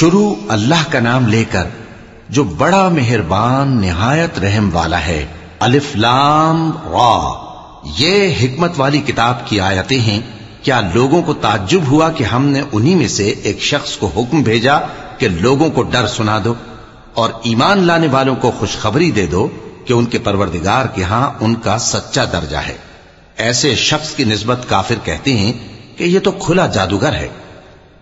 شروع اللہ کا نام لے کر جو بڑا مہربان نہایت رحم والا ہے، الف لام را۔ یہ حکمت والی کتاب کی آیتیں ہیں۔ کیا لوگوں کو تعجب ہوا کہ ہم نے انہی میں سے ایک شخص کو حکم بھیجا کہ لوگوں کو ڈر سنا دو اور ایمان لانے والوں کو خوشخبری دے دو کہ ان کے پروردگار کے ہاں ان کا سچا درجہ ہے۔ ایسے شخص کی نسبت کافر کہتے ہیں کہ یہ تو کھلا جادوگر ہے۔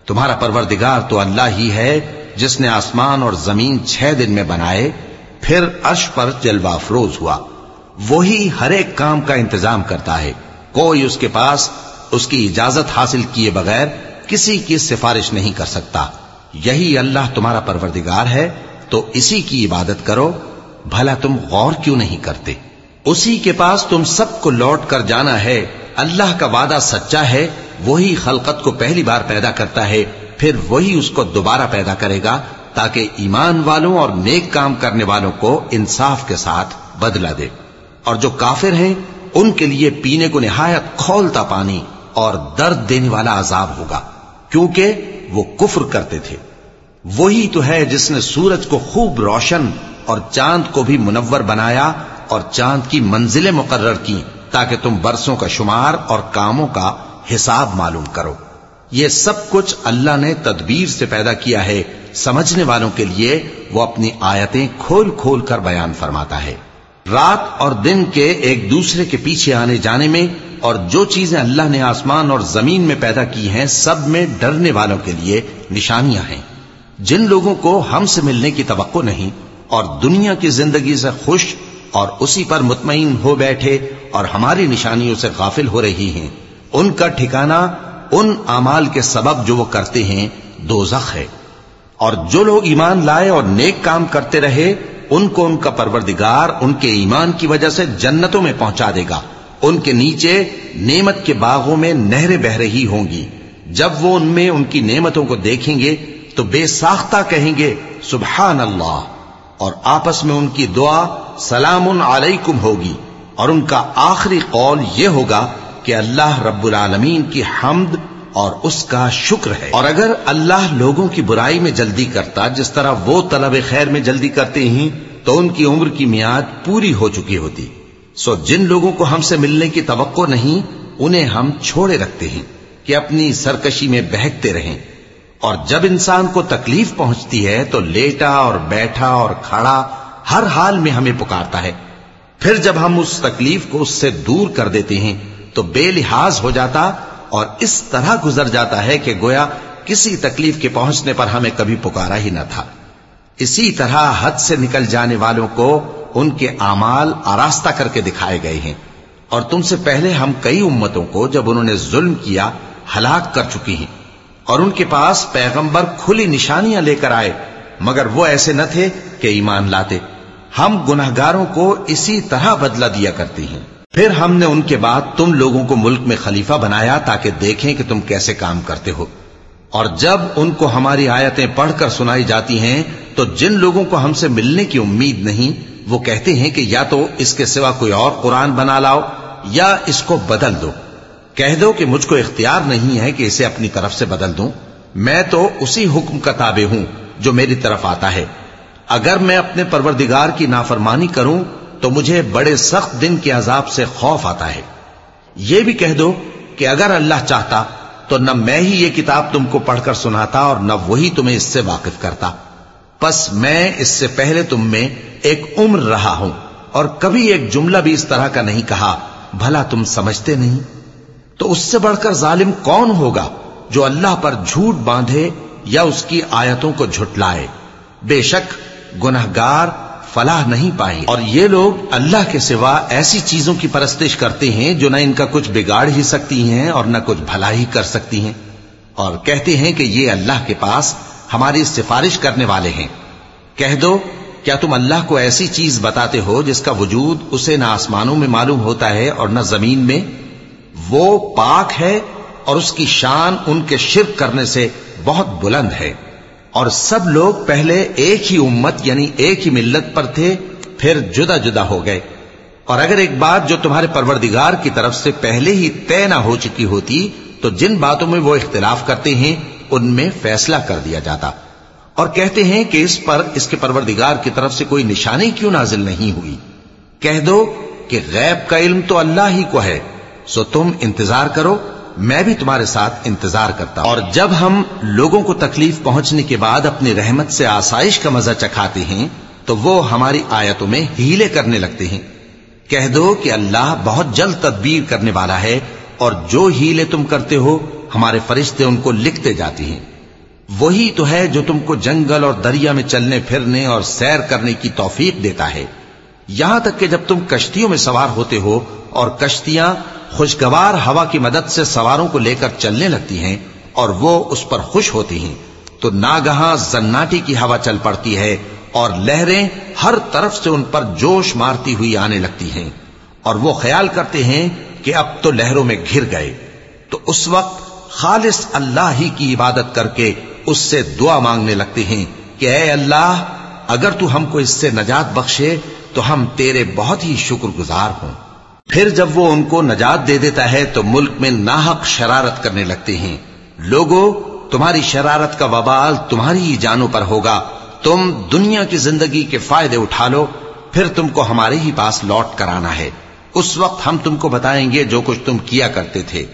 تمہارا پروردگار تو اللہ ہی ہے، جس نے آسمان اور زمین چھ دن میں بنائے، پھر عرش پر جلوہ افروز ہوا۔ وہی ہر ایک کام کا انتظام کرتا ہے۔ کوئی اس کے پاس اس کی اجازت حاصل کیے بغیر کسی کی سفارش نہیں کر سکتا۔ یہی اللہ تمہارا پروردگار ہے، تو اسی کی عبادت کرو۔ بھلا تم غور کیوں نہیں کرتے؟ اسی کے پاس تم سب کو لوٹ کر جانا ہے۔ اللہ کا وعدہ سچا ہے وہی خلقت کو پہلی بار پیدا کرتا ہے، پھر وہی اس کو دوبارہ پیدا کرے گا تاکہ ایمان والوں اور نیک کام کرنے والوں کو انصاف کے ساتھ بدلہ دے۔ اور جو کافر ہیں، ان کے لیے پینے کو نہایت کھولتا پانی اور درد دینے والا عذاب ہوگا، کیونکہ وہ کفر کرتے تھے۔ وہی تو ہے جس نے سورج کو خوب روشن اور چاند کو بھی منور بنایا اور چاند کی منزلیں مقرر کی تاکہ تم برسوں کا شمار اور کاموں کا حساب معلوم کرو۔ یہ سب کچھ اللہ نے تدبیر سے پیدا کیا ہے۔ سمجھنے والوں کے لیے وہ اپنی آیتیں کھول کھول کر بیان فرماتا ہے۔ رات اور دن کے ایک دوسرے کے پیچھے آنے جانے میں اور جو چیزیں اللہ نے آسمان اور زمین میں پیدا کی ہیں، سب میں ڈرنے والوں کے لیے نشانیاں ہیں۔ جن لوگوں کو ہم سے ملنے کی توقع نہیں اور دنیا کی زندگی سے خوش اور اسی پر مطمئن ہو بیٹھے اور ہماری نشانیوں سے غافل ہو رہی ہیں۔ ان کا ٹھکانہ ان اعمال کے سبب جو وہ کرتے ہیں دوزخ ہے۔ اور جو لوگ ایمان لائے اور نیک کام کرتے رہے، ان کو ان کا پروردگار ان کے ایمان کی وجہ سے جنتوں میں پہنچا دے گا۔ ان کے نیچے نعمت کے باغوں میں نہریں بہ رہی ہوں گی۔ جب وہ ان میں ان کی نعمتوں کو دیکھیں گے، تو بے ساختہ کہیں گے، سبحان اللہ۔ اور آپس میں ان کی دعا سلام علیکم ہوگی۔ اور ان کا آخری قول یہ ہوگا کہ اللہ رب العالمین کی حمد اور اس کا شکر ہے۔ اور اگر اللہ لوگوں کی برائی میں جلدی کرتا، جس طرح وہ طلب خیر میں جلدی کرتے ہیں، تو ان کی عمر کی میاد پوری ہو چکی ہوتی۔ سو جن لوگوں کو ہم سے ملنے کی توقع نہیں، انہیں ہم چھوڑے رکھتے ہیں کہ اپنی سرکشی میں بہکتے رہیں۔ اور جب انسان کو تکلیف پہنچتی ہے، تو لیٹا اور بیٹھا اور کھڑا ہر حال میں ہمیں پکارتا ہے۔ پھر جب ہم اس تکلیف کو اس سے دور کر دیتے ہیں تو بے لحاظ ہو جاتا اور اس طرح گزر جاتا ہے کہ گویا کسی تکلیف کے پہنچنے پر ہمیں کبھی پکارا ہی نہ تھا۔ اسی طرح حد سے نکل جانے والوں کو ان کے اعمال آراستہ کر کے دکھائے گئے ہیں۔ اور تم سے پہلے ہم کئی امتوں کو جب انہوں نے ظلم کیا، ہلاک کر چکی ہیں۔ اور ان کے پاس پیغمبر کھلی نشانیاں لے کر آئے، مگر وہ ایسے نہ تھے کہ ایمان لاتے۔ ہم گناہ گاروں کو اسی طرح بدلہ دیا کرتے ہیں۔ پھر ہم نے ان کے بعد تم لوگوں کو ملک میں خلیفہ بنایا تاکہ دیکھیں کہ تم کیسے کام کرتے ہو۔ اور جب ان کو ہماری آیتیں پڑھ کر سنائی جاتی ہیں، تو جن لوگوں کو ہم سے ملنے کی امید نہیں، وہ کہتے ہیں کہ یا تو اس کے سوا کوئی اور قرآن بنا لاؤ، یا اس کو بدل دو۔ کہہ دو کہ مجھ کو اختیار نہیں ہے کہ اسے اپنی طرف سے بدل دوں۔ میں تو اسی حکم کا تابع ہوں جو میری طرف آتا ہے۔ اگر میں اپنے پروردگار کی نافرمانی کروں تو مجھے بڑے سخت دن کے عذاب سے خوف آتا ہے۔ یہ بھی کہہ دو کہ اگر اللہ چاہتا تو نہ میں ہی یہ کتاب تم کو پڑھ کر سناتا اور نہ وہی تمہیں اس سے واقف کرتا۔ پس میں اس سے پہلے تم میں ایک عمر رہا ہوں اور کبھی ایک جملہ بھی اس طرح کا نہیں کہا، بھلا تم سمجھتے نہیں؟ تو اس سے بڑھ کر ظالم کون ہوگا جو اللہ پر جھوٹ باندھے یا اس کی آیتوں کو جھٹلائے؟ بے شک گناہگار فلاح نہیں پائے۔ اور یہ لوگ اللہ کے سوا ایسی چیزوں کی پرستش کرتے ہیں جو نہ ان کا کچھ بگاڑ ہی سکتی ہیں اور نہ کچھ بھلا ہی کر سکتی ہیں۔ اور کہتے ہیں کہ یہ اللہ کے پاس ہماری سفارش کرنے والے ہیں۔ کہہ دو، کیا تم اللہ کو ایسی چیز بتاتے ہو جس کا وجود اسے نہ آسمانوں میں معلوم ہوتا ہے اور نہ زمین میں؟ وہ پاک ہے اور اس کی شان ان کے شرک کرنے سے بہت بلند ہے۔ اور سب لوگ پہلے ایک ہی امت یعنی ایک ہی ملت پر تھے، پھر جدا جدا ہو گئے۔ اور اگر ایک بات جو تمہارے پروردگار کی طرف سے پہلے ہی طے نہ ہو چکی ہوتی، تو جن باتوں میں وہ اختلاف کرتے ہیں، ان میں فیصلہ کر دیا جاتا۔ اور کہتے ہیں کہ اس پر اس کے پروردگار کی طرف سے کوئی نشانی کیوں نازل نہیں ہوئی؟ کہہ دو کہ غیب کا علم تو اللہ ہی کو ہے، سو تم انتظار کرو۔ میں بھی تمہارے ساتھ انتظار کرتا ہوں۔ اور جب ہم لوگوں کو تکلیف پہنچنے کے بعد اپنی رحمت سے آسائش کا مزہ چکھاتے ہیں، تو وہ ہماری آیتوں میں ہیلے کرنے لگتے ہیں۔ کہہ دو کہ اللہ بہت جلد تدبیر کرنے والا ہے اور جو ہیلے تم کرتے ہو، ہمارے فرشتے ان کو لکھتے جاتے ہیں۔ وہی تو ہے جو تم کو جنگل اور دریا میں چلنے، پھرنے اور سیر کرنے کی توفیق دیتا ہے۔ یہاں تک کہ جب تم کشتیوں میں سوار ہوتے ہو اور کشتیاں خوشگوار ہوا کی مدد سے سواروں کو لے کر چلنے لگتی ہیں اور وہ اس پر خوش ہوتی ہیں۔ تو ناگہاں زناٹی کی ہوا چل پڑتی ہے اور لہریں ہر طرف سے ان پر جوش مارتی ہوئی آنے لگتی ہیں۔ اور وہ خیال کرتے ہیں کہ اب تو لہروں میں گر گئے۔ تو اس وقت خالص اللہ ہی کی عبادت کر کے اس سے دعا مانگنے لگتے ہیں کہ اے اللہ، اگر تو ہم کو اس سے نجات بخشے تو ہم تیرے بہت ہی شکر گزار ہوں۔ پھر جب وہ ان کو نجات دے دیتا ہے تو ملک میں ناحق شرارت کرنے لگتے ہیں۔ لوگوں تمہاری شرارت کا وبال تمہاری ہی جانوں پر ہوگا۔ تم دنیا کی زندگی کے فائدے اٹھا لو، پھر تم کو ہمارے ہی پاس لوٹ کر آنا ہے۔ اس وقت ہم تم کو بتائیں گے جو کچھ تم کیا کرتے تھے۔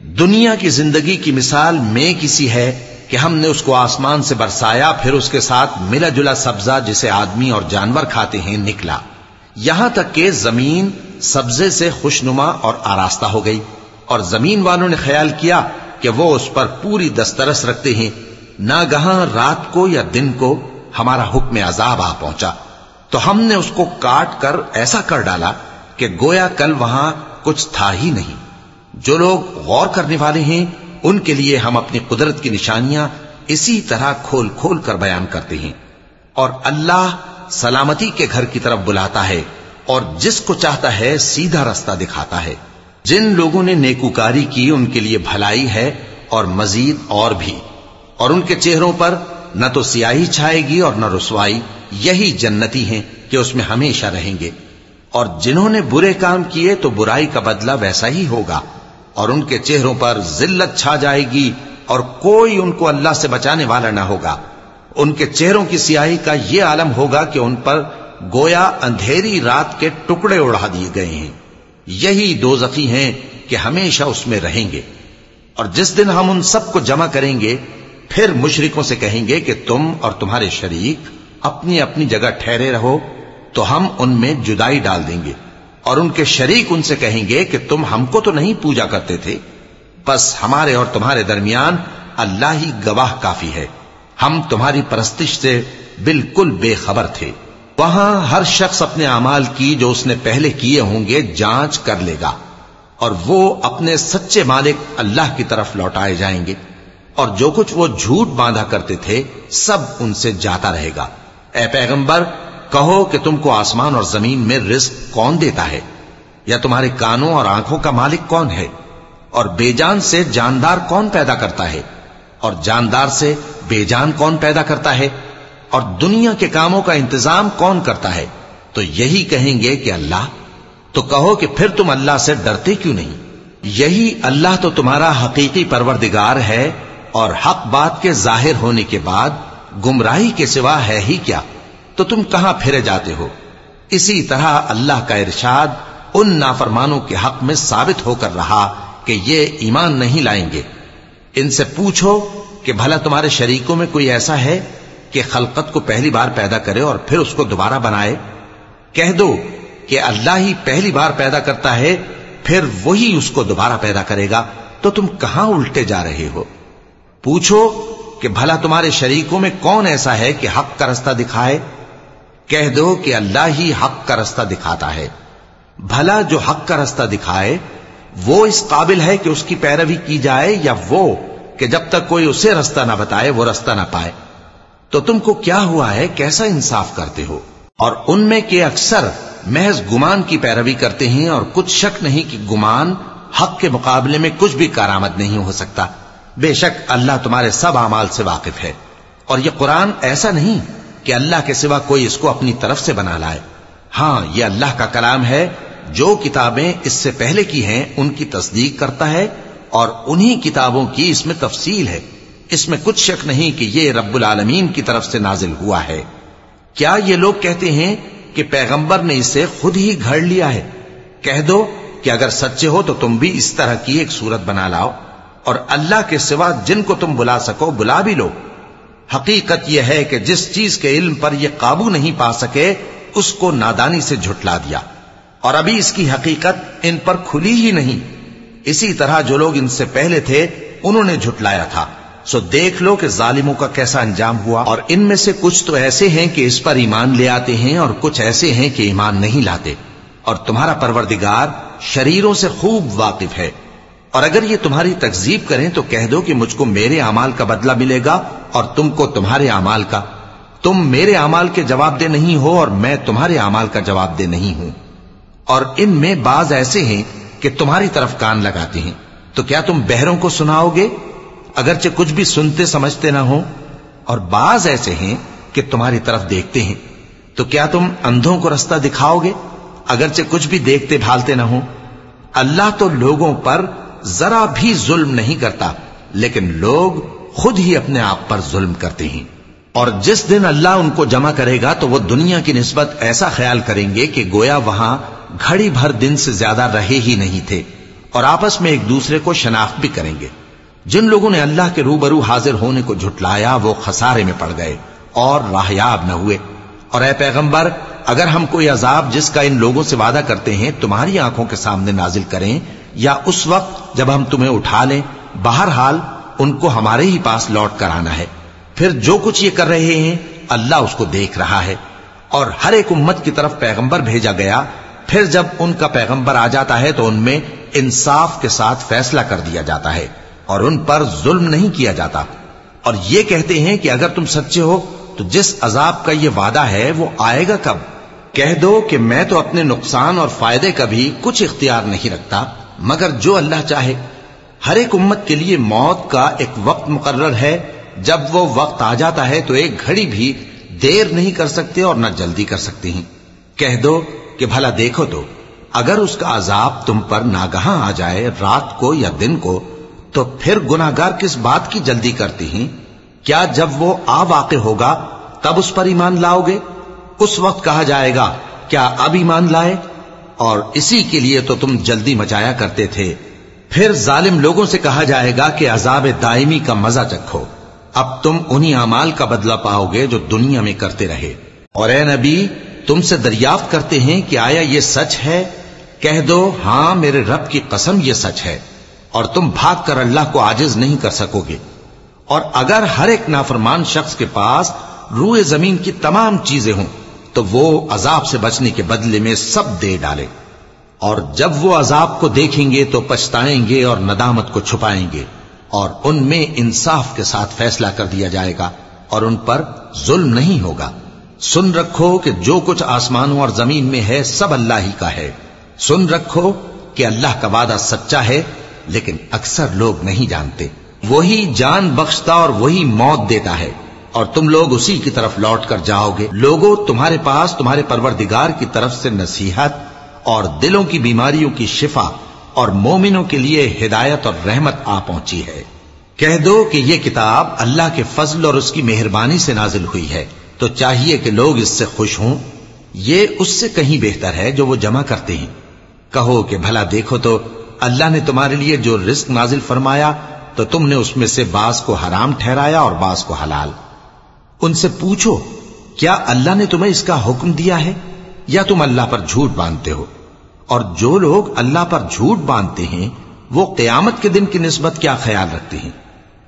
دنیا کی زندگی کی مثال میں کسی ہے کہ ہم نے اس کو آسمان سے برسایا، پھر اس کے ساتھ ملا جلا سبزہ جسے آدمی اور جانور کھاتے ہیں نکلا۔ یہاں تک کہ زمین سبزے سے خوشنما اور آراستہ ہو گئی اور زمین والوں نے خیال کیا کہ وہ اس پر پوری دسترس رکھتے ہیں۔ نہ گہاں رات کو یا دن کو ہمارا حکم عذاب آ پہنچا۔ تو ہم نے اس کو کاٹ کر ایسا کر ڈالا کہ گویا کل وہاں کچھ تھا ہی نہیں۔ جو لوگ غور کرنے والے ہیں، ان کے لیے ہم اپنی قدرت کی نشانیاں اسی طرح کھول کھول کر بیان کرتے ہیں۔ اور اللہ سلامتی کے گھر کی طرف بلاتا ہے۔ اور جس کو چاہتا ہے سیدھا رستہ دکھاتا ہے۔ جن لوگوں نے نیکوکاری کی، ان کے لیے بھلائی ہے اور مزید اور بھی۔ اور ان کے چہروں پر نہ تو سیاہی چھائے گی اور نہ رسوائی، یہی جنتی ہیں کہ اس میں ہمیشہ رہیں گے۔ اور جنہوں نے برے کام کیے تو برائی کا بدلہ ویسا ہی ہوگا۔ اور ان کے چہروں پر ذلت چھا جائے گی اور کوئی ان کو اللہ سے بچانے والا نہ ہوگا۔ ان کے چہروں کی سیاہی کا یہ عالم ہوگا کہ ان پر گویا اندھیری رات کے ٹکڑے اڑا دیے گئے ہیں۔ یہی دو زخی ہیں کہ ہمیشہ اس میں رہیں گے۔ اور جس دن ہم ان سب کو جمع کریں گے، پھر مشرکوں سے کہیں گے کہ تم اور تمہارے شریک اپنی اپنی جگہ ٹھہرے رہو، تو ہم ان میں جدائی ڈال دیں گے۔ اور ان کے شریک ان سے کہیں گے کہ تم ہم کو تو نہیں پوجا کرتے تھے، بس ہمارے اور تمہارے درمیان اللہ ہی گواہ کافی ہے۔ ہم تمہاری پرستش سے بالکل بے خبر تھے۔ وہاں ہر شخص اپنے اعمال کی جو اس نے پہلے کیے ہوں گے جانچ کر لے گا اور وہ اپنے سچے مالک اللہ کی طرف لوٹائے جائیں گے اور جو کچھ وہ جھوٹ باندھا کرتے تھے سب ان سے جاتا رہے گا۔ اے پیغمبر، کہو کہ تم کو آسمان اور زمین میں رزق کون دیتا ہے؟ یا تمہارے کانوں اور آنکھوں کا مالک کون ہے؟ اور بے جان سے جاندار کون پیدا کرتا ہے؟ اور جاندار سے بے جان کون پیدا کرتا ہے؟ اور دنیا کے کاموں کا انتظام کون کرتا ہے؟ تو یہی کہیں گے کہ اللہ۔ تو کہو کہ پھر تم اللہ سے ڈرتے کیوں نہیں؟ یہی اللہ تو تمہارا حقیقی پروردگار ہے اور حق بات کے ظاہر ہونے کے بعد گمراہی کے سوا ہے ہی کیا؟ تو تم کہاں پھرے جاتے ہو؟ اسی طرح اللہ کا ارشاد ان نافرمانوں کے حق میں ثابت ہو کر رہا کہ یہ ایمان نہیں لائیں گے۔ ان سے پوچھو کہ بھلا تمہارے شریکوں میں کوئی ایسا ہے؟ کہ خلقت کو پہلی بار پیدا کرے اور پھر اس کو دوبارہ بنائے۔ کہہ دو کہ اللہ ہی پہلی بار پیدا کرتا ہے، پھر وہی اس کو دوبارہ پیدا کرے گا۔ تو تم کہاں الٹے جا رہے ہو؟ پوچھو کہ بھلا تمہارے شریکوں میں کون ایسا ہے کہ حق کا رستہ دکھائے؟ کہہ دو کہ اللہ ہی حق کا رستہ دکھاتا ہے۔ بھلا جو حق کا رستہ دکھائے، وہ اس قابل ہے کہ اس کی پیروی کی جائے یا وہ کہ جب تک کوئی اسے رستہ نہ بتائے، وہ رستہ نہ پائے۔ تو تم کو کیا ہوا ہے؟ کیسا انصاف کرتے ہو؟ اور ان میں کہ اکثر محض گمان کی پیروی کرتے ہیں اور کچھ شک نہیں کہ گمان حق کے مقابلے میں کچھ بھی کارآمد نہیں ہو سکتا۔ بے شک اللہ تمہارے سب اعمال سے واقف ہے۔ اور یہ قرآن ایسا نہیں کہ اللہ کے سوا کوئی اس کو اپنی طرف سے بنا لائے۔ ہاں یہ اللہ کا کلام ہے۔ جو کتابیں اس سے پہلے کی ہیں، ان کی تصدیق کرتا ہے اور انہی کتابوں کی اس میں تفصیل ہے۔ اس میں کچھ شک نہیں کہ یہ رب العالمین کی طرف سے نازل ہوا ہے۔ کیا یہ لوگ کہتے ہیں کہ پیغمبر نے اسے خود ہی گھڑ لیا ہے؟ کہہ دو کہ اگر سچے ہو تو تم بھی اس طرح کی ایک صورت بنا لاؤ اور اللہ کے سوا جن کو تم بلا سکو بلا بھی لو۔ حقیقت یہ ہے کہ جس چیز کے علم پر یہ قابو نہیں پا سکے، اس کو نادانی سے جھٹلا دیا۔ اور ابھی اس کی حقیقت ان پر کھلی ہی نہیں۔ اسی طرح جو لوگ ان سے پہلے تھے، انہوں نے جھٹلایا تھا۔ سو دیکھ لو کہ ظالموں کا کیسا انجام ہوا اور ان میں سے کچھ تو ایسے ہیں کہ اس پر ایمان لے آتے ہیں اور کچھ ایسے ہیں کہ ایمان نہیں لاتے۔ اور تمہارا پروردگار شریروں سے خوب واقف ہے۔ اور اگر یہ تمہاری تکزیب کریں تو کہہ دو کہ مجھ کو میرے اعمال کا بدلہ ملے گا اور تم کو تمہارے اعمال کا۔ تم میرے اعمال کے جواب دے نہیں ہو اور میں تمہارے اعمال کا جواب دے نہیں ہوں۔ اور ان میں بعض ایسے ہیں کہ تمہاری طرف کان لگاتے ہیں۔ تو کیا تم بہروں کو سناؤ گے؟ اگرچہ کچھ بھی سنتے سمجھتے نہ ہو اور بعض ایسے ہیں کہ تمہاری طرف دیکھتے ہیں، تو کیا تم اندھوں کو رستہ دکھاؤ گے؟ اگرچہ کچھ بھی دیکھتے بھالتے نہ ہو اللہ تو لوگوں پر ذرا بھی ظلم نہیں کرتا، لیکن لوگ خود ہی اپنے آپ پر ظلم کرتے ہیں۔ اور جس دن اللہ ان کو جمع کرے گا تو وہ دنیا کی نسبت ایسا خیال کریں گے کہ گویا وہاں گھڑی بھر دن سے زیادہ رہے ہی نہیں تھے اور آپس میں ایک دوسرے کو شناخت بھی کریں گے۔ جن لوگوں نے اللہ کے روبرو حاضر ہونے کو جھٹلایا، وہ خسارے میں پڑ گئے اور راہیاب نہ ہوئے۔ اور اے پیغمبر، اگر ہم کوئی عذاب جس کا ان لوگوں سے وعدہ کرتے ہیں تمہاری آنکھوں کے سامنے نازل کریں یا اس وقت جب ہم تمہیں اٹھا لیں، بہرحال ان کو ہمارے ہی پاس لوٹ کر آنا ہے۔ پھر جو کچھ یہ کر رہے ہیں، اللہ اس کو دیکھ رہا ہے۔ اور ہر ایک امت کی طرف پیغمبر بھیجا گیا۔ پھر جب ان کا پیغمبر آ جاتا ہے تو ان میں انصاف کے ساتھ فیصلہ کر دیا جاتا ہے۔ اور ان پر ظلم نہیں کیا جاتا۔ اور یہ کہتے ہیں کہ اگر تم سچے ہو، تو جس عذاب کا یہ وعدہ ہے، وہ آئے گا کب؟ کہہ دو کہ میں تو اپنے نقصان اور فائدے کا بھی کچھ اختیار نہیں رکھتا، مگر جو اللہ چاہے۔ ہر ایک امت کے لیے موت کا ایک وقت مقرر ہے۔ جب وہ وقت آ جاتا ہے، تو ایک گھڑی بھی دیر نہیں کر سکتے اور نہ جلدی کر سکتے ہیں۔ کہہ دو کہ بھلا دیکھو تو، اگر اس کا عذاب تم پر ناگہاں آ جائے، رات کو یا دن کو تو پھر گناگار کس بات کی جلدی کرتی ہیں؟ کیا جب وہ آ واقع ہوگا، تب اس پر ایمان لاؤ گے؟ اس وقت کہا جائے گا، کیا اب ایمان لائے؟ اور اسی کے لیے تو تم جلدی مچایا کرتے تھے۔ پھر ظالم لوگوں سے کہا جائے گا کہ عذاب دائمی کا مزہ چکھو۔ اب تم انہی اعمال کا بدلہ پاؤ گے جو دنیا میں کرتے رہے۔ اور اے نبی، تم سے دریافت کرتے ہیں کہ آیا یہ سچ ہے؟ کہہ دو ہاں میرے رب کی قسم یہ سچ ہے۔ اور تم بھاگ کر اللہ کو آجز نہیں کر سکو گے۔ اور اگر ہر ایک نافرمان شخص کے پاس روئے زمین کی تمام چیزیں ہوں، تو وہ عذاب سے بچنے کے بدلے میں سب دے ڈالے۔ اور جب وہ عذاب کو دیکھیں گے تو پچھتائیں گے اور ندامت کو چھپائیں گے۔ اور ان میں انصاف کے ساتھ فیصلہ کر دیا جائے گا اور ان پر ظلم نہیں ہوگا۔ سن رکھو کہ جو کچھ آسمانوں اور زمین میں ہے، سب اللہ ہی کا ہے۔ سن رکھو کہ اللہ کا وعدہ سچا ہے لیکن اکثر لوگ نہیں جانتے۔ وہی جان بخشتا اور وہی موت دیتا ہے۔ اور تم لوگ اسی کی طرف لوٹ کر جاؤ گے۔ لوگوں تمہارے پاس تمہارے پروردگار کی طرف سے نصیحت اور دلوں کی بیماریوں کی شفا اور مومنوں کے لیے ہدایت اور رحمت آ پہنچی ہے۔ کہہ دو کہ یہ کتاب اللہ کے فضل اور اس کی مہربانی سے نازل ہوئی ہے۔ تو چاہیے کہ لوگ اس سے خوش ہوں۔ یہ اس سے کہیں بہتر ہے جو وہ جمع کرتے ہیں۔ کہو کہ بھلا دیکھو تو اللہ نے تمہارے لیے جو رزق نازل فرمایا، تو تم نے اس میں سے بعض کو حرام ٹھہرایا اور بعض کو حلال۔ ان سے پوچھو، کیا اللہ نے تمہیں اس کا حکم دیا ہے؟ یا تم اللہ پر جھوٹ باندھتے ہو؟ اور جو لوگ اللہ پر جھوٹ باندھتے ہیں، وہ قیامت کے دن کی نسبت کیا خیال رکھتے ہیں؟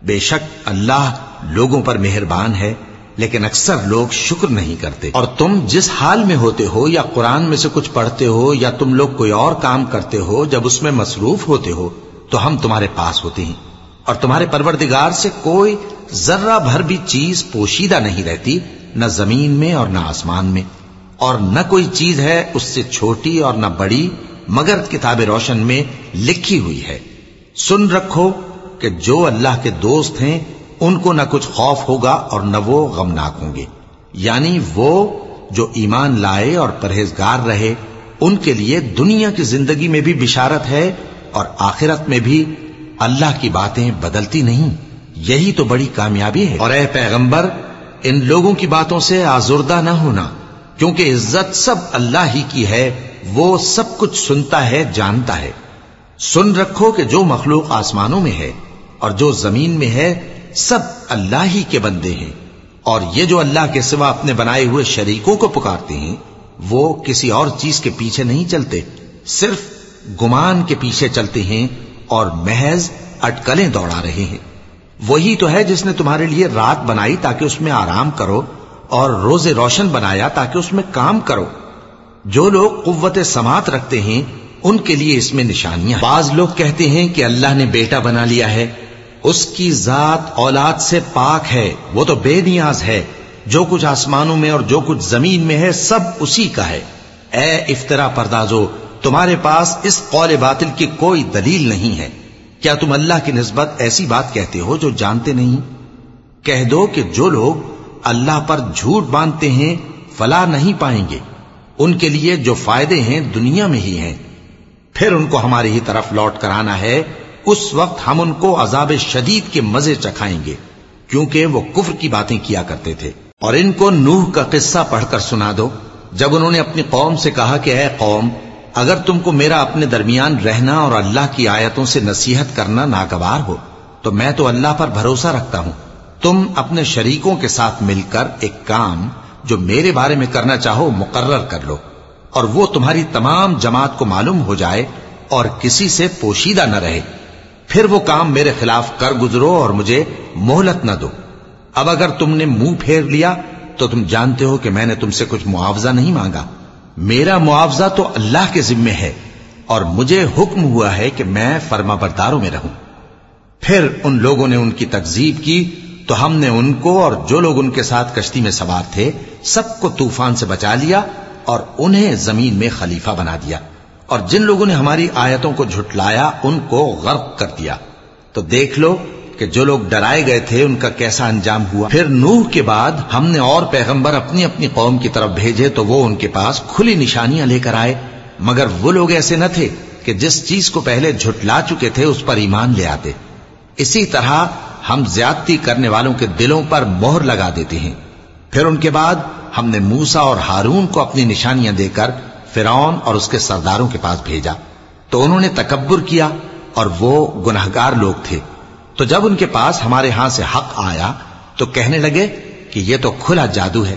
بے شک اللہ لوگوں پر مہربان ہے۔ لیکن اکثر لوگ شکر نہیں کرتے۔ اور تم جس حال میں ہوتے ہو یا قرآن میں سے کچھ پڑھتے ہو یا تم لوگ کوئی اور کام کرتے ہو جب اس میں مصروف ہوتے ہو، تو ہم تمہارے پاس ہوتے ہیں۔ اور تمہارے پروردگار سے کوئی ذرہ بھر بھی چیز پوشیدہ نہیں رہتی، نہ زمین میں اور نہ آسمان میں۔ اور نہ کوئی چیز ہے اس سے چھوٹی اور نہ بڑی، مگر کتاب روشن میں لکھی ہوئی ہے۔ سن رکھو کہ جو اللہ کے دوست ہیں ان کو نہ کچھ خوف ہوگا اور نہ وہ غمناک ہوں گے۔ یعنی وہ جو ایمان لائے اور پرہیزگار رہے، ان کے لیے دنیا کی زندگی میں بھی بشارت ہے اور آخرت میں بھی اللہ کی باتیں بدلتی نہیں۔ یہی تو بڑی کامیابی ہے۔ اور اے پیغمبر، ان لوگوں کی باتوں سے آزردہ نہ ہونا، کیونکہ عزت سب اللہ ہی کی ہے، وہ سب کچھ سنتا ہے، جانتا ہے۔ سن رکھو کہ جو مخلوق آسمانوں میں ہے اور جو زمین میں ہے سب اللہ ہی کے بندے ہیں۔ اور یہ جو اللہ کے سوا اپنے بنائے ہوئے شریکوں کو پکارتے ہیں، وہ کسی اور چیز کے پیچھے نہیں چلتے۔ صرف گمان کے پیچھے چلتے ہیں اور محض اٹکلیں دوڑا رہے ہیں۔ وہی تو ہے جس نے تمہارے لیے رات بنائی تاکہ اس میں آرام کرو، اور روز روشن بنایا تاکہ اس میں کام کرو۔ جو لوگ قوت سماعت رکھتے ہیں، ان کے لیے اس میں نشانیاں بعض لوگ کہتے ہیں کہ اللہ نے بیٹا بنا لیا ہے۔ اس کی ذات اولاد سے پاک ہے، وہ تو بے نیاز ہے۔ جو کچھ آسمانوں میں اور جو کچھ زمین میں ہے، سب اسی کا ہے۔ اے افطرا پردازو، تمہارے پاس اس قول باطل کی کوئی دلیل نہیں ہے۔ کیا تم اللہ کی نسبت ایسی بات کہتے ہو جو جانتے نہیں؟ کہہ دو کہ جو لوگ اللہ پر جھوٹ باندھتے ہیں فلا نہیں پائیں گے۔ ان کے لیے جو فائدے ہیں، دنیا میں ہی ہیں۔ پھر ان کو ہماری ہی طرف لوٹ کر آنا ہے۔ اس وقت ہم ان کو عذاب شدید کے مزے چکھائیں گے، کیونکہ وہ کفر کی باتیں کیا کرتے تھے۔ اور ان کو نوح کا قصہ پڑھ کر سنا دو۔ جب انہوں نے اپنی قوم سے کہا کہ اے قوم، اگر تم کو میرا اپنے درمیان رہنا اور اللہ کی آیتوں سے نصیحت کرنا ناگوار ہو، تو میں تو اللہ پر بھروسہ رکھتا ہوں۔ تم اپنے شریکوں کے ساتھ مل کر ایک کام جو میرے بارے میں کرنا چاہو، مقرر کر لو۔ اور وہ تمہاری تمام جماعت کو معلوم ہو جائے اور کسی سے پوشیدہ نہ رہے۔ پھر وہ کام میرے خلاف کر گزرو اور مجھے مہلت نہ دو۔ اب اگر تم نے منہ پھیر لیا، تو تم جانتے ہو کہ میں نے تم سے کچھ معاوضہ نہیں مانگا۔ میرا معاوضہ تو اللہ کے ذمے ہے اور مجھے حکم ہوا ہے کہ میں فرما برداروں میں رہوں۔ پھر ان لوگوں نے ان کی تکزیب کی، تو ہم نے ان کو اور جو لوگ ان کے ساتھ کشتی میں سوار تھے، سب کو طوفان سے بچا لیا اور انہیں زمین میں خلیفہ بنا دیا۔ اور جن لوگوں نے ہماری آیتوں کو جھٹلایا، ان کو غرق کر دیا۔ تو دیکھ لو کہ جو لوگ ڈرائے گئے تھے، ان کا کیسا انجام ہوا۔ پھر نوح کے بعد ہم نے اور پیغمبر اپنی اپنی قوم کی طرف بھیجے، تو وہ ان کے پاس کھلی نشانیاں لے کر آئے۔ مگر وہ لوگ ایسے نہ تھے کہ جس چیز کو پہلے جھٹلا چکے تھے، اس پر ایمان لے آتے۔ اسی طرح ہم زیادتی کرنے والوں کے دلوں پر مہر لگا دیتے ہیں۔ پھر ان کے بعد ہم نے موسا اور ہارون کو اپنی نشانیاں دے کر فرعون اور اس کے سرداروں کے پاس بھیجا۔ تو انہوں نے تکبر کیا اور وہ گناہگار لوگ تھے۔ تو جب ان کے پاس ہمارے ہاں سے حق آیا، تو کہنے لگے کہ یہ تو کھلا جادو ہے۔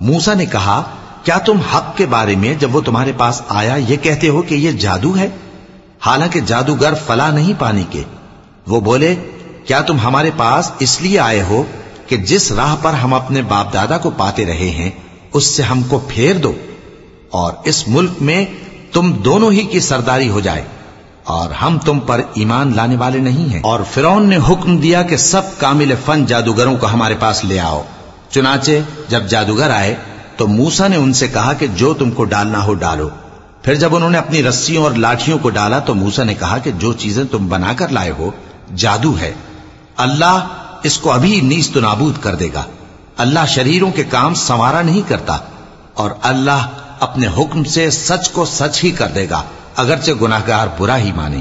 موسا نے کہا، کیا تم حق کے بارے میں جب وہ تمہارے پاس آیا یہ کہتے ہو کہ یہ جادو ہے؟ حالانکہ جادوگر فلا نہیں پانی کے۔ وہ بولے، کیا تم ہمارے پاس اس لیے آئے ہو کہ جس راہ پر ہم اپنے باپ دادا کو پاتے رہے ہیں، اس سے ہم کو پھیر دو؟ اور اس ملک میں تم دونوں ہی کی سرداری ہو جائے اور ہم تم پر ایمان لانے والے نہیں ہیں۔ اور فرون نے حکم دیا کہ سب کامل فن جادوگروں کو ہمارے پاس لے آؤ۔ چنانچہ جب جادوگر آئے تو موسا نے ان سے کہا کہ جو تم کو ڈالنا ہو ڈالو۔ پھر جب انہوں نے اپنی رسیوں اور لاٹھیوں کو ڈالا تو موسا نے کہا کہ جو چیزیں تم بنا کر لائے ہو، جادو ہے۔ اللہ اس کو ابھی نیست نابود کر دے گا۔ اللہ شریروں کے کام سنوارا نہیں کرتا اور اللہ اپنے حکم سے سچ کو سچ ہی کر دے گا، اگرچہ گناہگار برا ہی مانے۔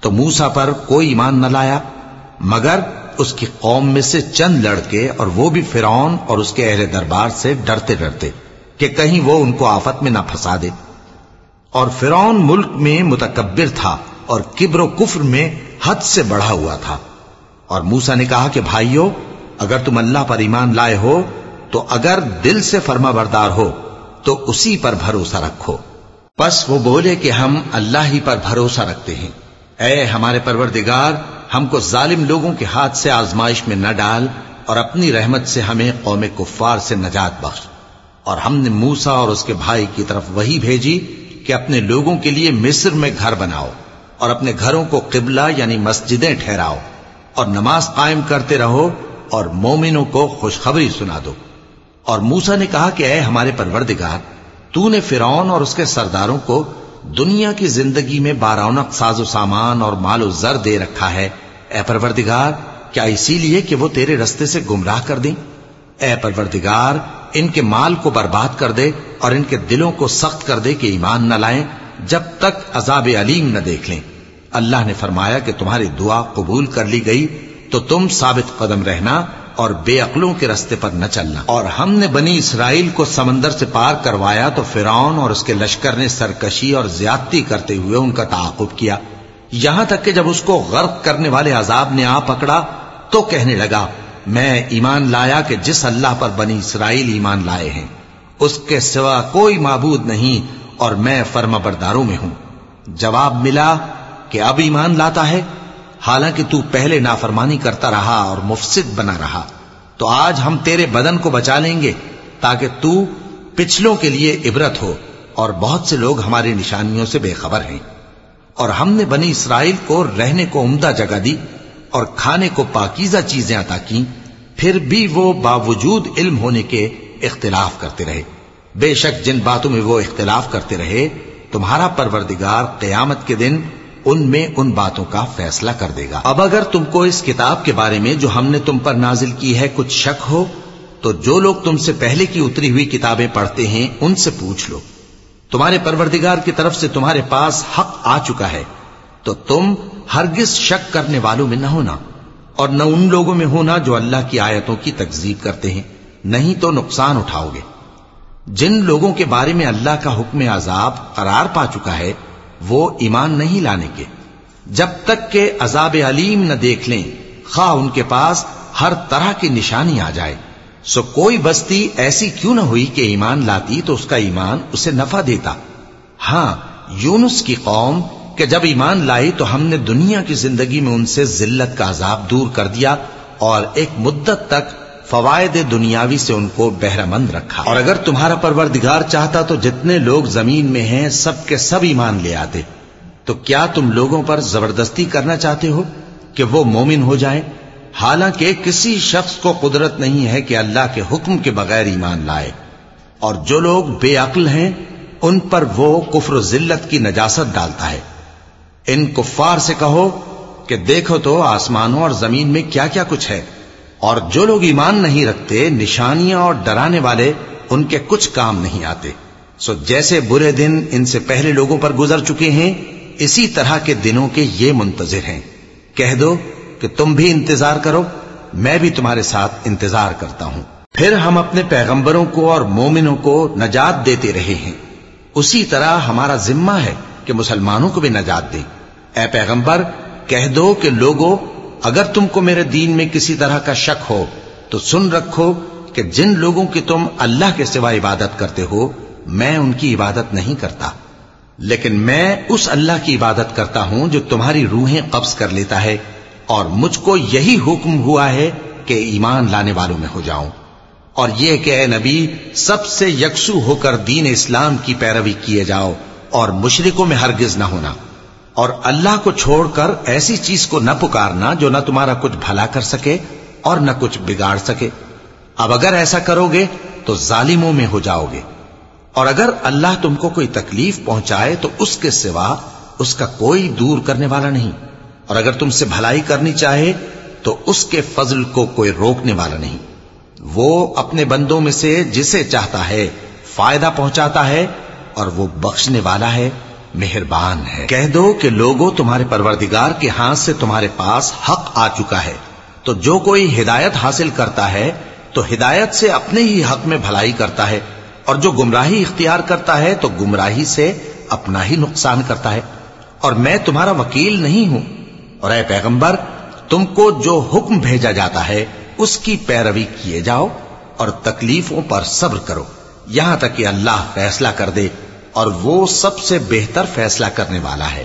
تو موسا پر کوئی ایمان نہ لایا، مگر اس کی قوم میں سے چند لڑکے اور وہ بھی فرعون اور اس کے اہل دربار سے ڈرتے ڈرتے کہ کہیں وہ ان کو آفت میں نہ پھنسا دے۔ اور فرعون ملک میں متکبر تھا اور کبر و کفر میں حد سے بڑھا ہوا تھا۔ اور موسا نے کہا کہ بھائیو، اگر تم اللہ پر ایمان لائے ہو، تو اگر دل سے فرما بردار ہو تو اسی پر بھروسہ رکھو۔ پس وہ بولے کہ ہم اللہ ہی پر بھروسہ رکھتے ہیں۔ اے ہمارے پروردگار، ہم کو ظالم لوگوں کے ہاتھ سے آزمائش میں نہ ڈال اور اپنی رحمت سے ہمیں قوم کفار سے نجات بخش۔ اور ہم نے موسا اور اس کے بھائی کی طرف وہی بھیجی کہ اپنے لوگوں کے لیے مصر میں گھر بناؤ اور اپنے گھروں کو قبلہ یعنی مسجدیں ٹھہراؤ اور نماز قائم کرتے رہو اور مومنوں کو خوشخبری سنا دو۔ اور موسا نے کہا کہ اے ہمارے پروردگار، تو نے فرعون اور اس کے سرداروں کو دنیا کی زندگی میں بارونق ساز و سامان اور مال و زر دے رکھا ہے۔ اے پروردگار، کیا اسی لیے کہ وہ تیرے رستے سے گمراہ کر دیں؟ اے پروردگار، ان کے مال کو برباد کر دے اور ان کے دلوں کو سخت کر دے کہ ایمان نہ لائیں، جب تک عذاب علیم نہ دیکھ لیں۔ اللہ نے فرمایا کہ تمہاری دعا قبول کر لی گئی، تو تم ثابت قدم رہنا اور بے عقلوں کے رستے پر نہ چلنا۔ اور ہم نے بنی اسرائیل کو سمندر سے پار کروایا تو فرعون اور اس کے لشکر نے سرکشی اور زیادتی کرتے ہوئے ان کا تعاقب کیا۔ یہاں تک کہ جب اس کو غرق کرنے والے عذاب نے آ پکڑا تو کہنے لگا، میں ایمان لایا کہ جس اللہ پر بنی اسرائیل ایمان لائے ہیں، اس کے سوا کوئی معبود نہیں اور میں فرما برداروں میں ہوں۔ جواب ملا کہ اب ایمان لاتا ہے۔ حالانکہ تو پہلے نافرمانی کرتا رہا اور مفسد بنا رہا، تو آج ہم تیرے بدن کو بچا لیں گے تاکہ تو پچھلوں کے لیے عبرت ہو اور بہت سے لوگ ہماری نشانیوں سے بے خبر ہیں۔ اور ہم نے بنی اسرائیل کو رہنے کو عمدہ جگہ دی اور کھانے کو پاکیزہ چیزیں عطا کی پھر بھی وہ باوجود علم ہونے کے اختلاف کرتے رہے۔ بے شک جن باتوں میں وہ اختلاف کرتے رہے، تمہارا پروردگار قیامت کے دن ان میں ان باتوں کا فیصلہ کر دے گا۔ اب اگر تم کو اس کتاب کے بارے میں جو ہم نے تم پر نازل کی ہے کچھ شک ہو، تو جو لوگ تم سے پہلے کی اتری ہوئی کتابیں پڑھتے ہیں، ان سے پوچھ لو۔ تمہارے پروردگار کی طرف سے تمہارے پاس حق آ چکا ہے، تو تم ہرگز شک کرنے والوں میں نہ ہونا۔ اور نہ ان لوگوں میں ہونا جو اللہ کی آیتوں کی تکزیب کرتے ہیں، نہیں تو نقصان اٹھاؤ گے۔ جن لوگوں کے بارے میں اللہ کا حکم عذاب قرار پا چکا ہے وہ ایمان نہیں لانے کے۔ جب تک کہ عذاب علیم نہ دیکھ لیں، خواہ ان کے پاس ہر طرح کی نشانی آ جائے۔ سو کوئی بستی ایسی کیوں نہ ہوئی کہ ایمان لاتی تو اس کا ایمان اسے نفع دیتا۔ ہاں یونس کی قوم کہ جب ایمان لائی تو ہم نے دنیا کی زندگی میں ان سے ذلت کا عذاب دور کر دیا اور ایک مدت تک فوائد دنیاوی سے ان کو بہرہ مند رکھا۔ اور اگر تمہارا پروردگار چاہتا تو جتنے لوگ زمین میں ہیں، سب کے سب ایمان لے آتے۔ تو کیا تم لوگوں پر زبردستی کرنا چاہتے ہو کہ وہ مومن ہو جائیں؟ حالانکہ کسی شخص کو قدرت نہیں ہے کہ اللہ کے حکم کے بغیر ایمان لائے۔ اور جو لوگ بے عقل ہیں، ان پر وہ کفر و ذلت کی نجاست ڈالتا ہے۔ ان کفار سے کہو کہ دیکھو تو آسمانوں اور زمین میں کیا کیا کچھ ہے۔ اور جو لوگ ایمان نہیں رکھتے، نشانیاں اور ڈرانے والے، ان کے کچھ کام نہیں آتے۔ سو جیسے برے دن ان سے پہلے لوگوں پر گزر چکے ہیں، اسی طرح کے دنوں کے یہ منتظر ہیں۔ کہہ دو کہ تم بھی انتظار کرو، میں بھی تمہارے ساتھ انتظار کرتا ہوں۔ پھر ہم اپنے پیغمبروں کو اور مومنوں کو نجات دیتے رہے ہیں۔ اسی طرح ہمارا ذمہ ہے کہ مسلمانوں کو بھی نجات دیں۔ اے پیغمبر، کہہ دو کہ لوگوں اگر تم کو میرے دین میں کسی طرح کا شک ہو، تو سن رکھو کہ جن لوگوں کی تم اللہ کے سوا عبادت کرتے ہو، میں ان کی عبادت نہیں کرتا۔ لیکن میں اس اللہ کی عبادت کرتا ہوں جو تمہاری روحیں قبض کر لیتا ہے، اور مجھ کو یہی حکم ہوا ہے کہ ایمان لانے والوں میں ہو جاؤں۔ اور یہ کہ اے نبی، سب سے یکسو ہو کر دین اسلام کی پیروی کیے جاؤ، اور مشرکوں میں ہرگز نہ ہونا۔ اور اللہ کو چھوڑ کر ایسی چیز کو نہ پکارنا جو نہ تمہارا کچھ بھلا کر سکے اور نہ کچھ بگاڑ سکے۔ اب اگر ایسا کرو گے تو ظالموں میں ہو جاؤ گے۔ اور اگر اللہ تم کو کوئی تکلیف پہنچائے تو اس کے سوا اس کا کوئی دور کرنے والا نہیں۔ اور اگر تم سے بھلائی کرنی چاہے تو اس کے فضل کو کوئی روکنے والا نہیں۔ وہ اپنے بندوں میں سے جسے چاہتا ہے فائدہ پہنچاتا ہے اور وہ بخشنے والا ہے۔ مہربان ہے۔ کہہ دو کہ لوگوں تمہارے پروردگار کے ہاتھ سے تمہارے پاس حق آ چکا ہے۔ تو جو کوئی ہدایت حاصل کرتا ہے، تو ہدایت سے اپنے ہی حق میں بھلائی کرتا ہے۔ اور جو گمراہی اختیار کرتا ہے، تو گمراہی سے اپنا ہی نقصان کرتا ہے۔ اور میں تمہارا وکیل نہیں ہوں۔ اور اے پیغمبر، تم کو جو حکم بھیجا جاتا ہے، اس کی پیروی کیے جاؤ اور تکلیفوں پر صبر کرو۔ یہاں تک کہ اللہ فیصلہ کر دے۔ اور وہ سب سے بہتر فیصلہ کرنے والا ہے۔